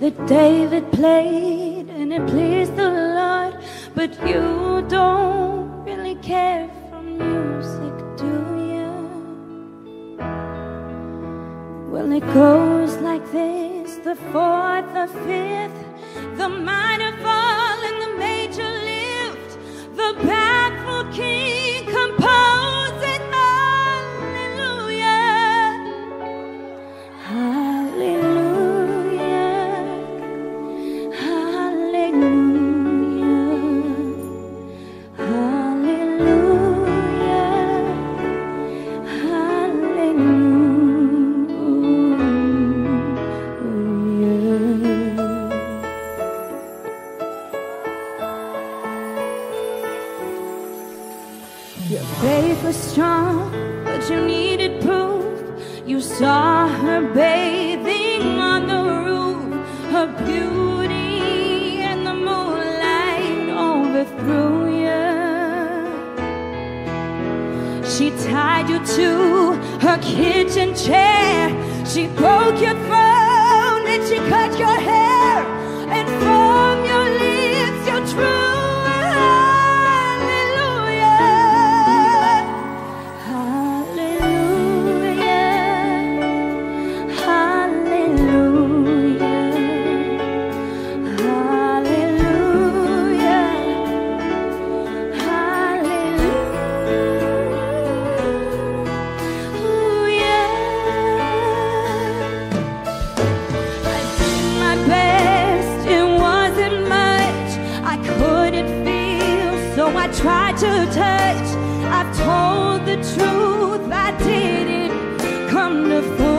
that David played and it pleased the Lord, but you don't really care for music, do you? Well, it goes like this. The fourth, the fifth, the minor fall, and the major lift, the baffled king Your faith was strong, but you needed proof. You saw her bathing on the roof, her beauty and the moonlight overthrew you. She tied you to her kitchen chair. She broke your throne and she cut your hair. I tried to touch. I've told the truth, I didn't come to fool.